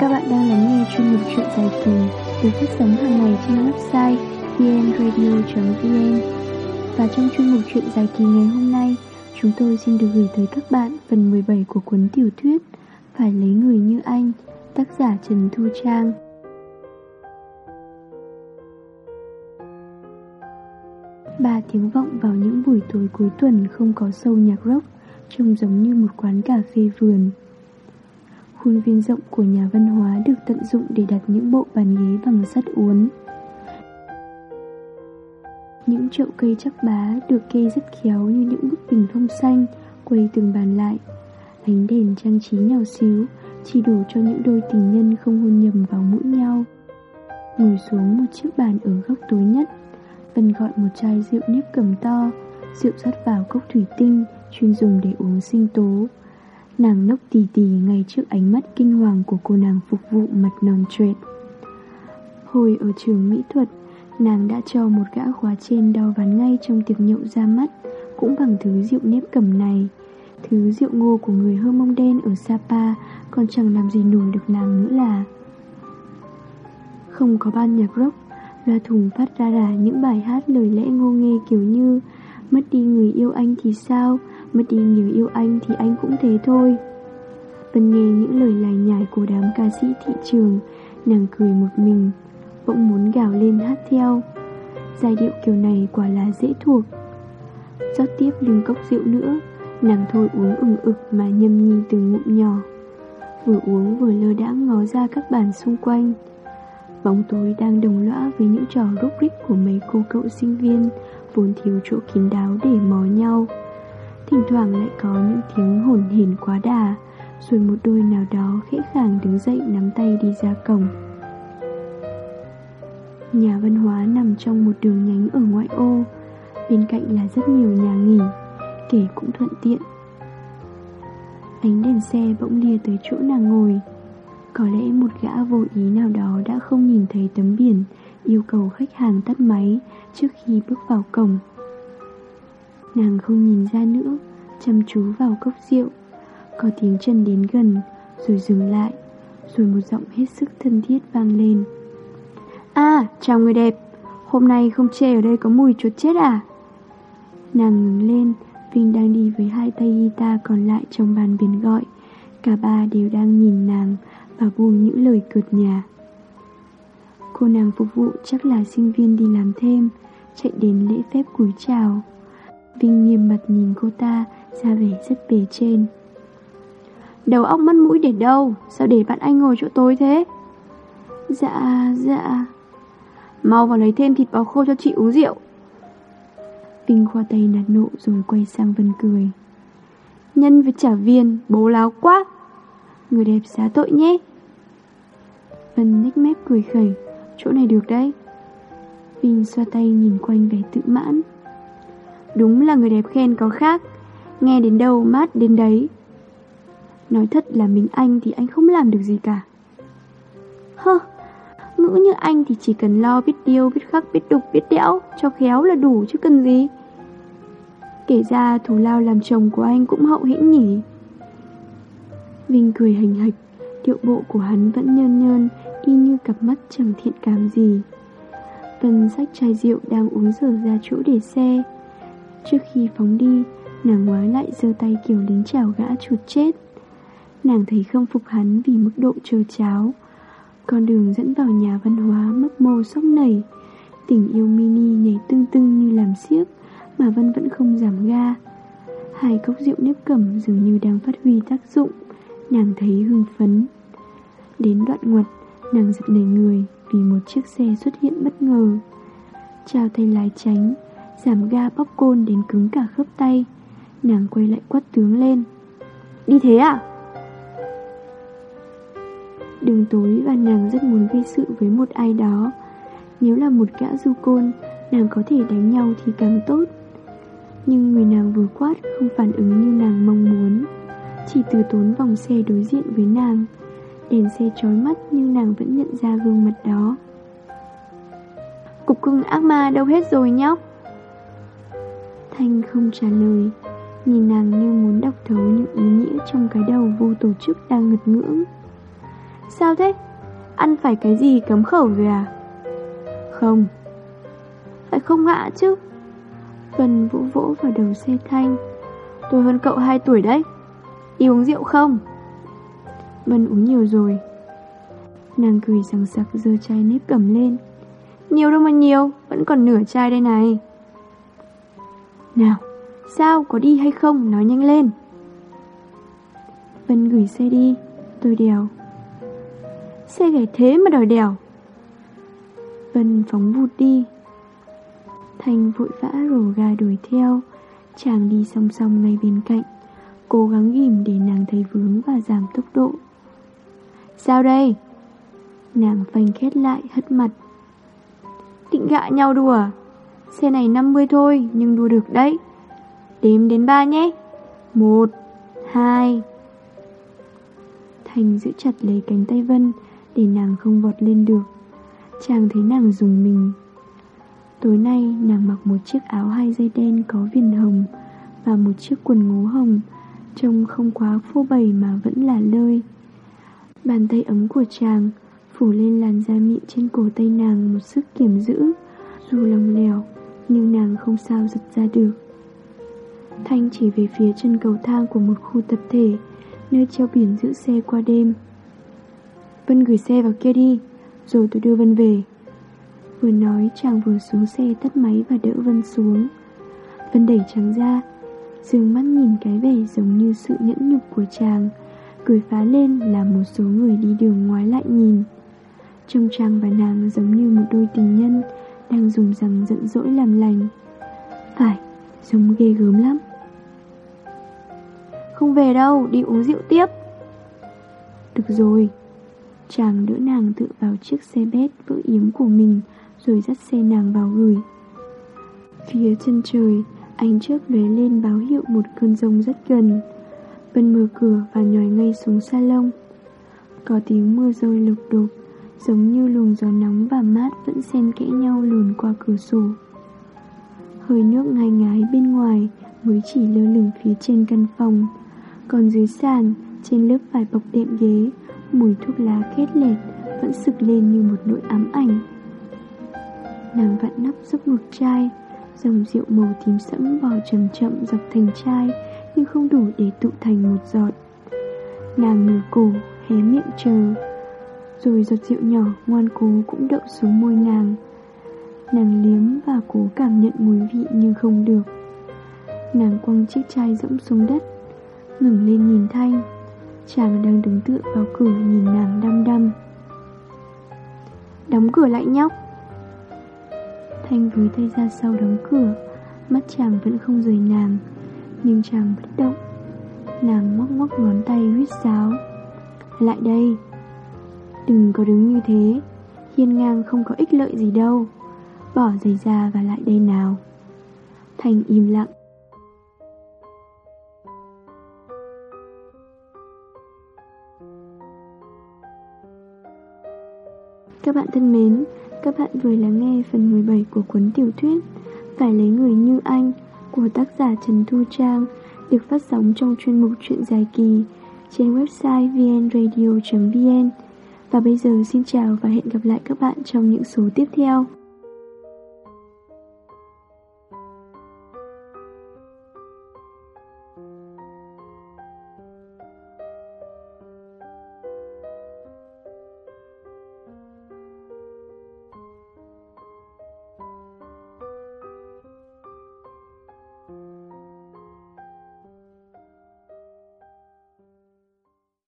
Các bạn đang lắng nghe chuyên mục chuyện dài kỳ được phát sóng hàng ngày trên website vnradio.vn Và trong chuyên mục chuyện dài kỳ ngày hôm nay, chúng tôi xin được gửi tới các bạn phần 17 của cuốn tiểu thuyết Phải lấy người như anh, tác giả Trần Thu Trang. Ba tiếng vọng vào những buổi tối cuối tuần không có sâu nhạc rock, trông giống như một quán cà phê vườn. Khuôn viên rộng của nhà văn hóa được tận dụng để đặt những bộ bàn ghế bằng sắt uốn. Những chậu cây chắc bá được kê rất khéo như những bức bình phong xanh quay từng bàn lại. Ánh đèn trang trí nhỏ xíu chỉ đủ cho những đôi tình nhân không hôn nhầm vào mũi nhau. Ngồi xuống một chiếc bàn ở góc tối nhất, Vân gọi một chai rượu nếp cầm to, rượu rót vào cốc thủy tinh chuyên dùng để uống sinh tố. Nàng nốc tì tì ngay trước ánh mắt kinh hoàng của cô nàng phục vụ mặt non trệt. Hồi ở trường mỹ thuật, nàng đã cho một gã khóa trên đau ván ngay trong tiệc nhậu ra mắt, cũng bằng thứ rượu nếp cầm này. Thứ rượu ngô của người hơ mông đen ở Sapa còn chẳng làm gì nổi được nàng nữa là Không có ban nhạc rock, loa thùng phát ra ra những bài hát lời lẽ ngô nghê kiểu như Mất đi người yêu anh thì sao, Mất đi người yêu anh thì anh cũng thế thôi. Vân nghe những lời lải nhải của đám ca sĩ thị trường, Nàng cười một mình, Bỗng muốn gào lên hát theo. Giai điệu kiểu này quả là dễ thuộc. Rót tiếp lưng cốc rượu nữa, Nàng thôi uống ừng ực mà nhâm nhi từng ngụm nhỏ. Vừa uống vừa lơ đãng ngó ra các bàn xung quanh. Bóng tối đang đồng lõa với những trò rúc rích của mấy cô cậu sinh viên, Vốn thiếu chỗ kín đáo để mò nhau. Thỉnh thoảng lại có những tiếng hồn hển quá đà, Rồi một đôi nào đó khẽ khàng đứng dậy nắm tay đi ra cổng. Nhà văn hóa nằm trong một đường nhánh ở ngoại ô, Bên cạnh là rất nhiều nhà nghỉ, Kể cũng thuận tiện. Ánh đèn xe bỗng lia tới chỗ nàng ngồi. Có lẽ một gã vô ý nào đó đã không nhìn thấy tấm biển Yêu cầu khách hàng tắt máy trước khi bước vào cổng. Nàng không nhìn ra nữa, Chăm chú vào cốc rượu. Có tiếng chân đến gần, Rồi dừng lại, Rồi một giọng hết sức thân thiết vang lên. À chào người đẹp, Hôm nay không chê ở đây có mùi chuột chết à? Nàng ngừng lên, Vinh đang đi với hai tay guitar còn lại trong bàn biển gọi. Cả ba đều đang nhìn nàng Và buông những lời cợt nhà Cô nàng phục vụ chắc là sinh viên đi làm thêm, Chạy đến lễ phép cúi chào. Vinh nghiêm mặt nhìn cô ta, ra vẻ rất bề trên. Đầu óc mắt mũi để đâu? Sao để bạn anh ngồi chỗ tối thế? Dạ dạ. Mau vào lấy thêm thịt bò khô cho chị uống rượu. Vinh khoa tay nạt nộ rồi quay sang Vân cười. Nhân với trả viên, Bố láo quá. Người đẹp xá tội nhé. Vân nhếch mép cười khẩy. Chỗ này được đấy. Vinh xoa tay nhìn quanh vẻ tự mãn. Đúng là người đẹp khen có khác. Nghe đến đâu mát đến đấy. Nói thật là mình anh thì anh không làm được gì cả. Hơ Ngữ như anh thì chỉ cần lo biết điêu, biết khắc, biết đục, biết đẽo Cho khéo là đủ chứ cần gì. Kể ra thù lao làm chồng của anh cũng hậu hĩnh nhỉ. Vinh cười hình hạch Điệu bộ của hắn vẫn nhơn nhơn Y như cặp mắt chẳng thiện cảm gì. Vân sách chai rượu đang uống dở ra chỗ để xe Trước khi phóng đi, Nàng ngoái lại giơ tay kiểu lính chào gã chuột chết. Nàng thấy không phục hắn vì mức độ trơ cháo. Con đường dẫn vào nhà văn hóa mấp mô sốc nảy. Tình yêu mini nhảy tưng tưng như làm xiếc Mà Vân vẫn không giảm ga. Hai cốc rượu nếp cẩm dường như đang phát huy tác dụng. Nàng thấy hưng phấn. Đến đoạn ngoặt, Nàng giật nảy người vì một chiếc xe xuất hiện bất ngờ. Chào tay lái tránh. Giảm ga bóp côn đến cứng cả khớp tay. Nàng quay lại quát tướng lên. Đi thế à? Đường tối và nàng rất muốn gây sự với một ai đó. Nếu là một gã du côn, Nàng có thể đánh nhau thì càng tốt. Nhưng người nàng vừa quát không phản ứng như nàng mong muốn. Chỉ từ tốn vòng xe đối diện với nàng. Đèn xe chói mắt nhưng nàng vẫn nhận ra gương mặt đó. Cục cưng ác ma đâu hết rồi nhóc. Thanh không trả lời. Nhìn nàng như muốn đọc thấu những ý nghĩa trong cái đầu vô tổ chức đang ngật ngưỡng. Sao thế? Ăn phải cái gì cấm khẩu rồi à? Không. Phải không ạ, chứ? Vân vỗ vỗ vào đầu xe thanh. Tôi hơn cậu 2 tuổi đấy. Đi uống rượu không? Vân uống nhiều rồi. Nàng cười sằng sặc giơ chai nếp cầm lên. Nhiều đâu mà nhiều, Vẫn còn nửa chai đây này. Nào, Sao có đi hay không? Nói nhanh lên. Vân gửi xe đi. Tôi đèo. Xe gãy thế mà đòi đèo. Vân phóng vụt đi. Thành vội vã rổ gà đuổi theo. Chàng đi song song ngay bên cạnh, Cố gắng ghim để nàng thấy vướng và giảm tốc độ. Sao đây? Nàng phanh khét lại, hất mặt. Định gạ nhau đùa à? Xe này 50 thôi, nhưng đua được đấy. Đếm đến ba nhé. Một, Hai. Thành giữ chặt lấy cánh tay Vân, Để nàng không vọt lên được. Chàng thấy nàng dùng mình. Tối nay, nàng mặc một chiếc áo hai dây đen có viền hồng Và một chiếc quần ngố hồng, Trông không quá phô bày mà vẫn là lơi. Bàn tay ấm của chàng Phủ lên làn da mịn trên cổ tay nàng một sức kiểm giữ, Dù lòng lèo nhưng nàng không sao giật ra được. Thanh chỉ về phía chân cầu thang của một khu tập thể, Nơi treo biển giữ xe qua đêm. Vân gửi xe vào kia đi, Rồi tôi đưa Vân về. Vừa nói, chàng vừa xuống xe tắt máy và đỡ Vân xuống. Vân đẩy chàng ra dường mắt nhìn cái vẻ giống như sự nhẫn nhục của chàng, Cười phá lên là một số người đi đường ngoái lại nhìn. Trông chàng và nàng giống như một đôi tình nhân đang dùng rằng giận dỗi làm lành. Phải, giống ghê gớm lắm. Không về đâu, đi uống rượu tiếp. Được rồi. Chàng đỡ nàng tự vào chiếc xe bét vỡ yếm của mình Rồi dắt xe nàng vào gửi. Phía chân trời Ánh chớp lóe lên báo hiệu một cơn rông rất gần. Vân mở cửa và nhòi ngay xuống salon. Có tiếng mưa rơi lục đục. Giống như luồng gió nóng và mát vẫn xen kẽ nhau luồn qua cửa sổ. Hơi nước ngai ngái bên ngoài mới chỉ lơ lửng phía trên căn phòng. Còn dưới sàn, trên lớp vải bọc đệm ghế Mùi thuốc lá khét lẹt vẫn sực lên như một nỗi ám ảnh. Nàng vặn nắp giúp ngược chai Dòng rượu màu tím sẫm bò chậm chậm dọc thành chai Nhưng không đủ để tụ thành một giọt. Nàng ngửa cổ, hé miệng chờ. Rồi giọt rượu nhỏ ngoan cố cũng đậu xuống môi nàng. Nàng liếm và cố cảm nhận mùi vị nhưng không được. Nàng quăng chiếc chai rỗng xuống đất, ngẩng lên nhìn Thanh. Chàng đang đứng tựa vào cửa nhìn nàng đăm đăm. Đóng cửa lại nhóc. Thanh với tay ra sau đóng cửa, Mắt chàng vẫn không rời nàng, Nhưng chàng bất động. Nàng móc móc ngón tay huyết sáo. Lại đây. Đừng có đứng như thế Hiên ngang không có ích lợi gì đâu. Bỏ giày ra và lại đây nào. Thành im lặng. Các bạn thân mến, các bạn vừa lắng nghe phần 17 của cuốn tiểu thuyết Phải lấy người như anh của tác giả Trần Thu Trang được phát sóng trong chuyên mục truyện dài kỳ trên website vnradio.vn và bây giờ xin chào và hẹn gặp lại các bạn trong những số tiếp theo.